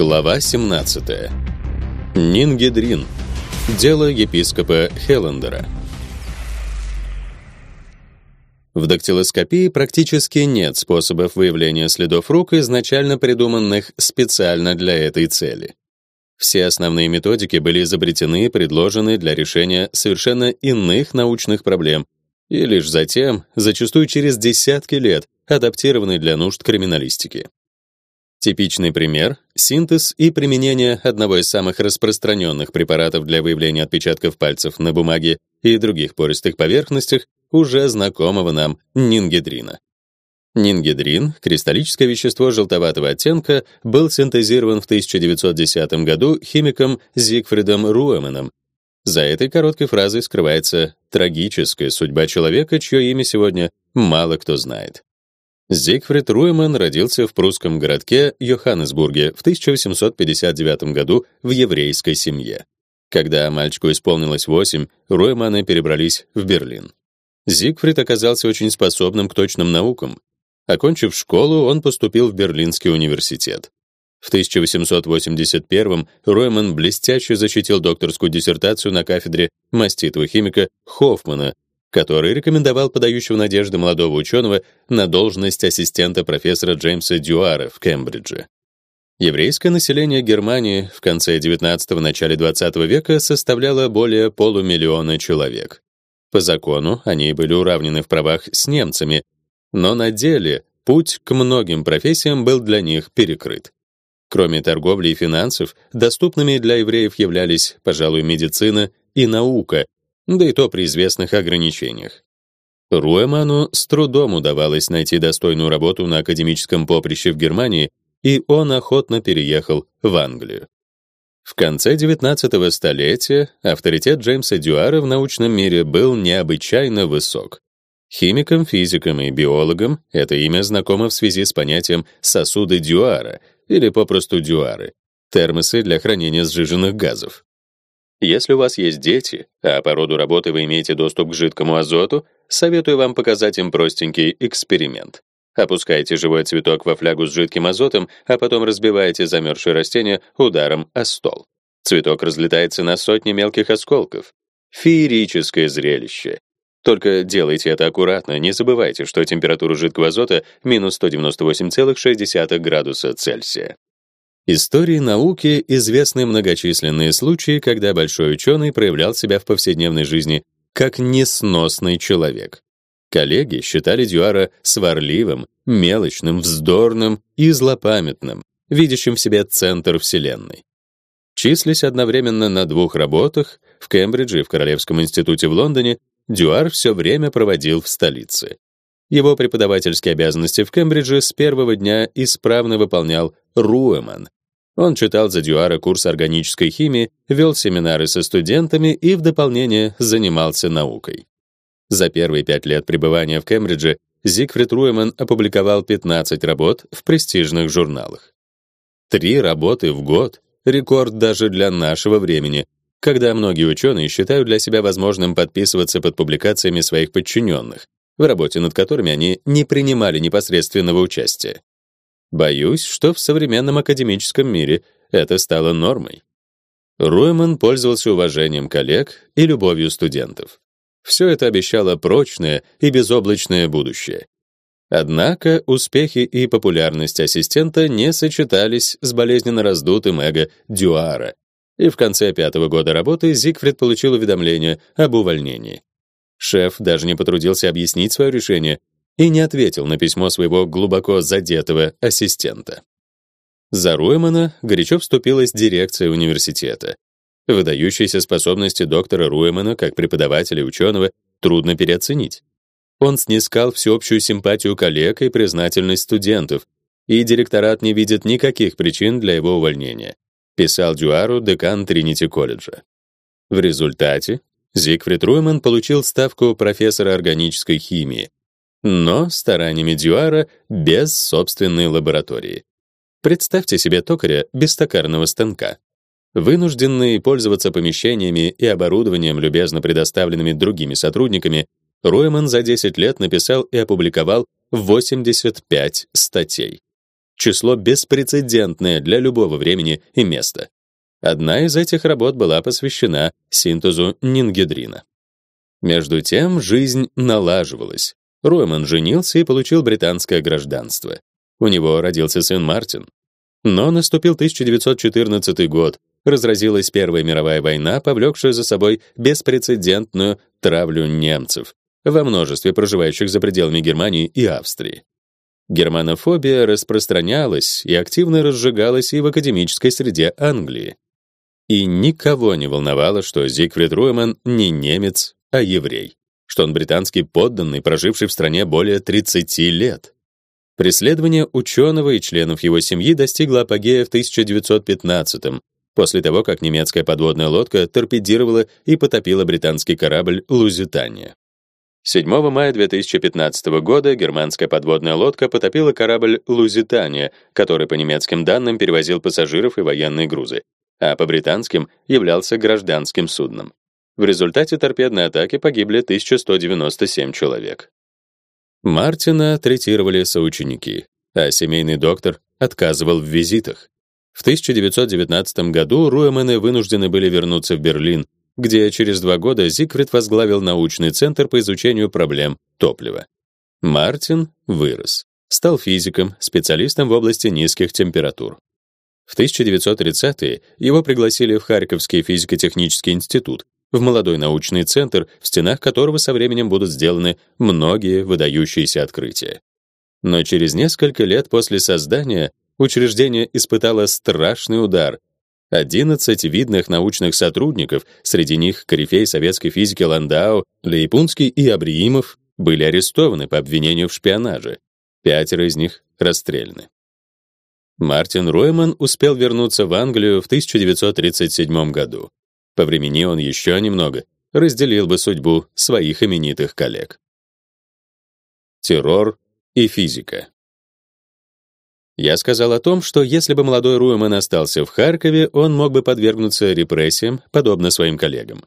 Глава 17. Нингедрин. Дело епископа Хеллендера. В дактилоскопии практически нет способов выявления следов рук, изначально придуманных специально для этой цели. Все основные методики были изобретены и предложены для решения совершенно иных научных проблем, и лишь затем, зачастую через десятки лет, адаптированы для нужд криминалистики. Типичный пример — синтез и применение одного из самых распространенных препаратов для выявления отпечатков пальцев на бумаге и других пористых поверхностях уже знакомого нам нингедрина. Нингедрин, кристаллическое вещество желтоватого оттенка, был синтезирован в 1910 году химиком Зигфридом Руэманом. За этой короткой фразой скрывается трагическая судьба человека, чье имя сегодня мало кто знает. Зигфрид Руйман родился в прусском городке Йоханнесбурге в 1859 году в еврейской семье. Когда мальчику исполнилось 8, Руйманы перебрались в Берлин. Зигфрид оказался очень способным к точным наукам. Окончив школу, он поступил в Берлинский университет. В 1881 Ройман блестяще защитил докторскую диссертацию на кафедре маститого химика Хоффмана который рекомендовал подающего надежды молодого ученого на должность ассистента профессора Джеймса Дюара в Кембридже. Еврейское население Германии в конце XIX – начале XX века составляло более полумиллиона человек. По закону они были уравнены в правах с немцами, но на деле путь к многим профессиям был для них перекрыт. Кроме торговли и финансов, доступными для евреев являлись, пожалуй, медицина и наука, да и то при известных ограничениях. Руэману с трудом удавалось найти достойную работу на академическом поприще в Германии, и он охотно переехал в Англию. В конце XIX столетия авторитет Джеймса Дюара в научном мире был необычайно высок. Химикам, физикам и биологам это имя знакомо в связи с понятием сосуды Дюара или попросту дюары термосы для хранения сжиженных газов. Если у вас есть дети, а по роду работы вы имеете доступ к жидкому азоту, советую вам показать им простенький эксперимент. Опускайте живой цветок во флягу с жидким азотом, а потом разбиваете замерзшее растение ударом о стол. Цветок разлетается на сотни мелких осколков. Феерическое зрелище. Только делайте это аккуратно, не забывайте, что температура жидкого азота минус 198,6 градуса Цельсия. Истории науки известны многочисленные случаи, когда большой ученый проявлял себя в повседневной жизни как несносный человек. Коллеги считали Дюара сварливым, мелочным, вздорным и злопамятным, видящим в себе центр вселенной. Числясь одновременно на двух работах в Кембридже и в Королевском институте в Лондоне, Дюар все время проводил в столице. Его преподавательские обязанности в Кембридже с первого дня исправно выполнял Руэман, он читал за Дюара курс органической химии, вел семинары со студентами и в дополнение занимался наукой. За первые пять лет пребывания в Кембридже Зигфрид Руеман опубликовал 15 работ в престижных журналах. Три работы в год — рекорд даже для нашего времени, когда многие ученые считают для себя возможным подписываться под публикациями своих подчиненных, в работе над которыми они не принимали непосредственного участия. Боюсь, что в современном академическом мире это стало нормой. Руэман пользовался уважением коллег и любовью студентов. Все это обещало прочное и безоблачное будущее. Однако успехи и популярность ассистента не сочетались с болезненно раздутым эго Дюара, и в конце пятого года работы Зигфрид получил уведомление об увольнении. Шеф даже не потрудился объяснить свое решение, и не ответил на письмо своего глубоко задетого ассистента. За Руэмана горячо вступилась дирекция университета. Выдающиеся способности доктора Руэмана как преподавателя и ученого трудно переоценить. Он снискал всеобщую симпатию коллег и признательность студентов, и директорат не видит никаких причин для его увольнения, писал Дюару декан Тринити-колледжа. В результате Зигфрид Руэман получил ставку профессора органической химии, но стараниями Дюара без собственной лаборатории. Представьте себе токаря без токарного станка. Вынужденный пользоваться помещениями и оборудованием, любезно предоставленными другими сотрудниками, Руэман за 10 лет написал и опубликовал 85 статей. число беспрецедентное для любого времени и места. Одна из этих работ была посвящена синтезу нингидрина. Между тем жизнь налаживалась. Руэман женился и получил британское гражданство. У него родился сын Мартин. Но наступил 1914 год, разразилась Первая мировая война, повлекшая за собой беспрецедентную травлю немцев во множестве проживающих за пределами Германии и Австрии. Германофобия распространялась и активно разжигалась и в академической среде Англии. И никого не волновало, что Зигфрид Руэман не немец, а еврей, что он британский подданный, проживший в стране более 30 лет. Преследование ученого и членов его семьи достигло апогея в 1915 после того, как немецкая подводная лодка торпедировала и потопила британский корабль «Лузитания». 7 мая 2015 года германская подводная лодка потопила корабль «Лузитания», который, по немецким данным, перевозил пассажиров и военные грузы, а по британским являлся гражданским судном. В результате торпедной атаки погибли 1197 человек. Мартина третировали соученики, а семейный доктор отказывал в визитах. В 1919 году Руэмены вынуждены были вернуться в Берлин, где через два года Зигфрид возглавил научный центр по изучению проблем топлива. Мартин вырос, стал физиком, специалистом в области низких температур. В 1930-е его пригласили в Харьковский физико-технический институт, в молодой научный центр, в стенах которого со временем будут сделаны многие выдающиеся открытия. Но через несколько лет после создания учреждение испытало страшный удар. 11 видных научных сотрудников, среди них корифей советской физики Ландау, Лейпунский и Абриимов, были арестованы по обвинению в шпионаже. Пятеро из них расстреляны. Мартин Ройман успел вернуться в Англию в 1937 году. По времени он еще немного разделил бы судьбу своих именитых коллег. Террор и физика. Я сказал о том, что если бы молодой Руэман остался в Харькове, он мог бы подвергнуться репрессиям, подобно своим коллегам.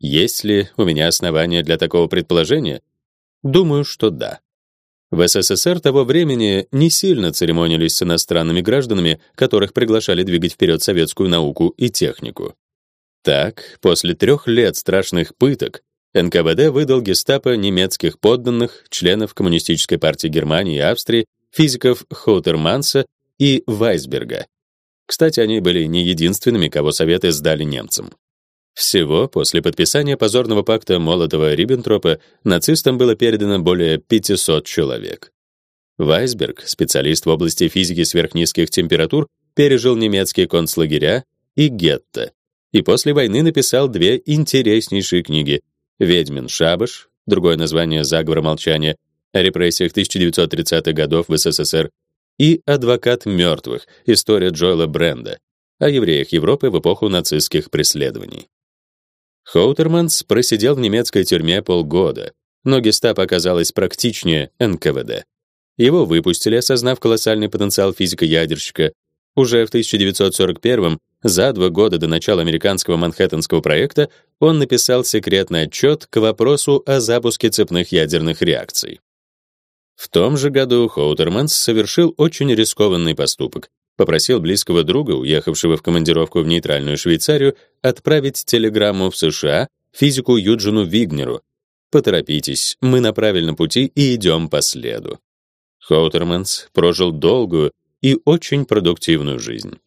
Есть ли у меня основания для такого предположения? Думаю, что да. В СССР того времени не сильно церемонились с иностранными гражданами, которых приглашали двигать вперед советскую науку и технику. Так, после трех лет страшных пыток НКВД выдал гестапо немецких подданных, членов Коммунистической партии Германии и Австрии, физиков Хоутерманса и Вайсберга. Кстати, они были не единственными, кого советы сдали немцам. Всего после подписания позорного пакта Молотова-Риббентропа нацистам было передано более 500 человек. Вайсберг, специалист в области физики сверхнизких температур, пережил немецкие концлагеря и гетто, и после войны написал две интереснейшие книги: Ведьмин шабаш, другое название Заговор молчания, о репрессиях 1930-х годов в СССР, и «Адвокат мертвых. История Джоэла Бренда» о евреях Европы в эпоху нацистских преследований. Хоутерманс просидел в немецкой тюрьме полгода, но гестапо оказалось практичнее НКВД. Его выпустили, осознав колоссальный потенциал физика-ядерщика. Уже в 1941 за два года до начала американского Манхэттенского проекта, он написал секретный отчет к вопросу о запуске цепных ядерных реакций. В том же году Хоутерманс совершил очень рискованный поступок. Попросил близкого друга, уехавшего в командировку в нейтральную Швейцарию, отправить телеграмму в США физику Юджину Вигнеру. Поторопитесь, мы на правильном пути и идем по следу. Хоутерманс прожил долгую и очень продуктивную жизнь.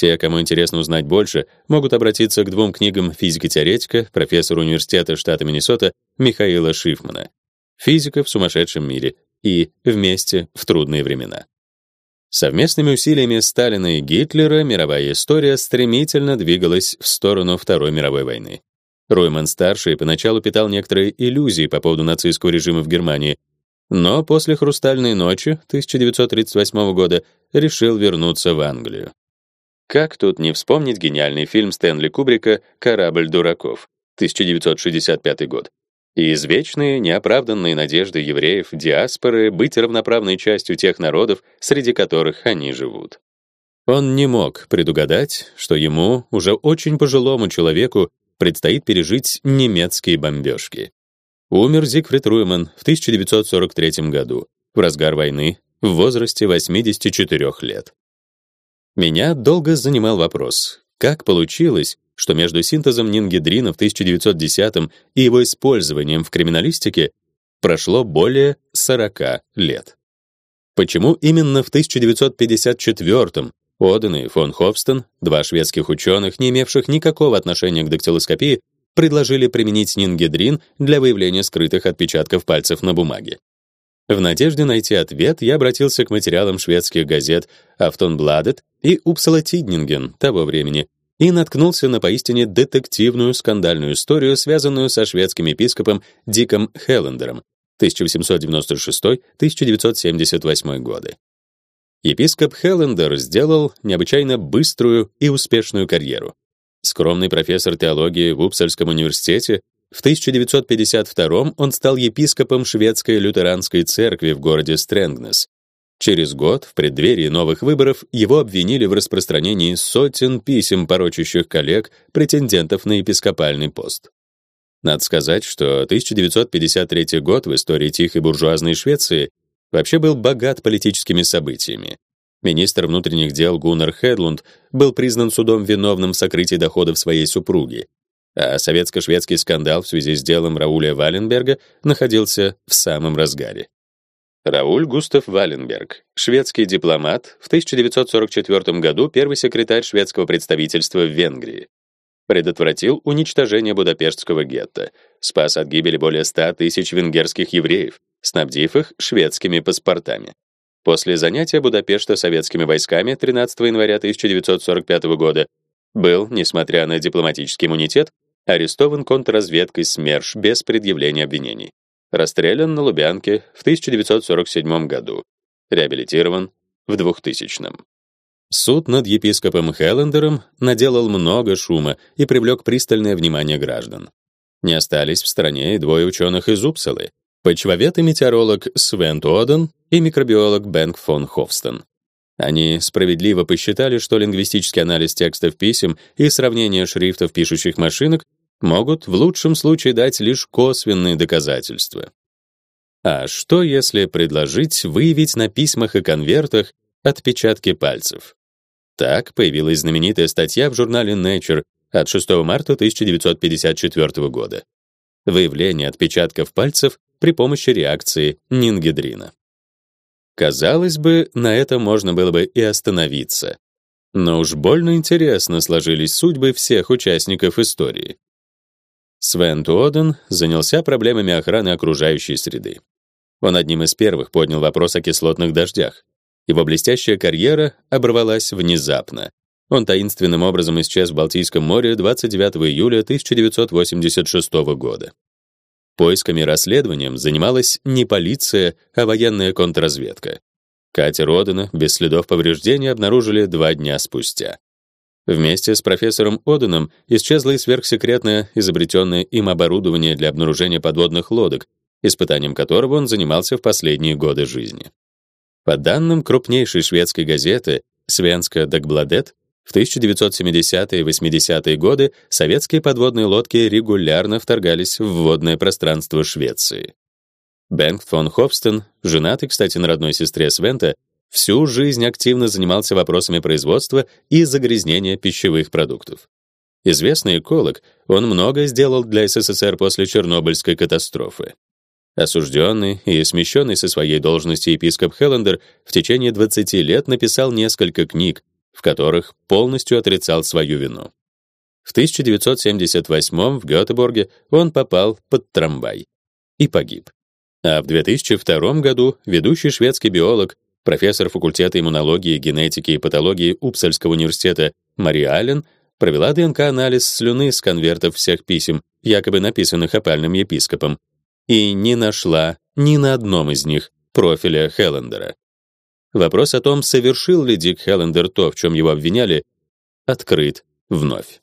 Те, кому интересно узнать больше, могут обратиться к двум книгам физика-теоретика, профессора университета штата Миннесота Михаила Шифмана физика в сумасшедшем мире и вместе в трудные времена. Совместными усилиями Сталина и Гитлера мировая история стремительно двигалась в сторону Второй мировой войны. Ройман-старший поначалу питал некоторые иллюзии по поводу нацистского режима в Германии, но после «Хрустальной ночи» 1938 года решил вернуться в Англию. Как тут не вспомнить гениальный фильм Стэнли Кубрика «Корабль дураков» 1965 год, и извечные неоправданные надежды евреев диаспоры быть равноправной частью тех народов, среди которых они живут. Он не мог предугадать, что ему, уже очень пожилому человеку, предстоит пережить немецкие бомбежки. Умер Зигфрид Руйман в 1943 году, в разгар войны, в возрасте 84 лет. Меня долго занимал вопрос, как получилось, что между синтезом нингидрина в 1910 и его использованием в криминалистике прошло более 40 лет. Почему именно в 1954 Оден и фон Хофстен, два шведских ученых, не имевших никакого отношения к дактилоскопии, предложили применить нингидрин для выявления скрытых отпечатков пальцев на бумаге? В надежде найти ответ, я обратился к материалам шведских газет Aftonbladet и Tidningen того времени и наткнулся на поистине детективную скандальную историю, связанную со шведским епископом Диком Хеллендером 1896-1978 годы. Епископ Хеллендер сделал необычайно быструю и успешную карьеру. Скромный профессор теологии в Упсальском университете, в 1952 он стал епископом шведской лютеранской церкви в городе Стрэнгнес. Через год, в преддверии новых выборов, его обвинили в распространении сотен писем, порочащих коллег, претендентов на епископальный пост. Надо сказать, что 1953 год в истории тихой буржуазной Швеции вообще был богат политическими событиями. Министр внутренних дел Гуннар Хедлунд был признан судом виновным в сокрытии доходов своей супруги, а советско-шведский скандал в связи с делом Рауля Валенберга находился в самом разгаре. Рауль Густав Валенберг, шведский дипломат, в 1944 году первый секретарь шведского представительства в Венгрии. Предотвратил уничтожение Будапештского гетто, спас от гибели более 100 тысяч венгерских евреев, снабдив их шведскими паспортами. После занятия Будапешта советскими войсками 13 января 1945 года был, несмотря на дипломатический иммунитет, арестован контрразведкой СМЕРШ без предъявления обвинений. Расстрелян на Лубянке в 1947 году. Реабилитирован в 2000 Суд над епископом Хеллендером наделал много шума и привлек пристальное внимание граждан. Не остались в стороне и двое ученых из Упсалы, почвовед и метеоролог Свен Тоден и микробиолог Бенк фон Хофстен. Они справедливо посчитали, что лингвистический анализ текстов писем и сравнение шрифтов пишущих машинок могут в лучшем случае дать лишь косвенные доказательства. А что если предложить выявить на письмах и конвертах отпечатки пальцев? Так появилась знаменитая статья в журнале Nature от 6 марта 1954 года. Выявление отпечатков пальцев при помощи реакции нингидрина. Казалось бы, на этом можно было бы и остановиться. Но уж больно интересно сложились судьбы всех участников истории. Свен Туоден занялся проблемами охраны окружающей среды. Он одним из первых поднял вопрос о кислотных дождях. Его блестящая карьера оборвалась внезапно. Он таинственным образом исчез в Балтийском море 29 июля 1986 года. Поисками и расследованием занималась не полиция, а военная контрразведка. Катя Родена без следов повреждений обнаружили два дня спустя. Вместе с профессором Оденом исчезло и сверхсекретное изобретенное им оборудование для обнаружения подводных лодок, испытанием которого он занимался в последние годы жизни. По данным крупнейшей шведской газеты Свенска Дагбладет, в 1970-е и 80-е годы советские подводные лодки регулярно вторгались в водное пространство Швеции. Бенgt фон Хофстен, женатый, кстати, на родной сестре Свента, всю жизнь активно занимался вопросами производства и загрязнения пищевых продуктов. Известный эколог, он многое сделал для СССР после Чернобыльской катастрофы. Осужденный и смещенный со своей должности епископ Хеллендер в течение 20 лет написал несколько книг, в которых полностью отрицал свою вину. В 1978 в Гётеборге он попал под трамвай и погиб. А в 2002 году ведущий шведский биолог, профессор факультета иммунологии, генетики и патологии Упсальского университета Мария Аллен провела ДНК-анализ слюны с конвертов всех писем, якобы написанных опальным епископом, и не нашла ни на одном из них профиля Хеллендера. Вопрос о том, совершил ли Дик Хеллендер то, в чем его обвиняли, открыт вновь.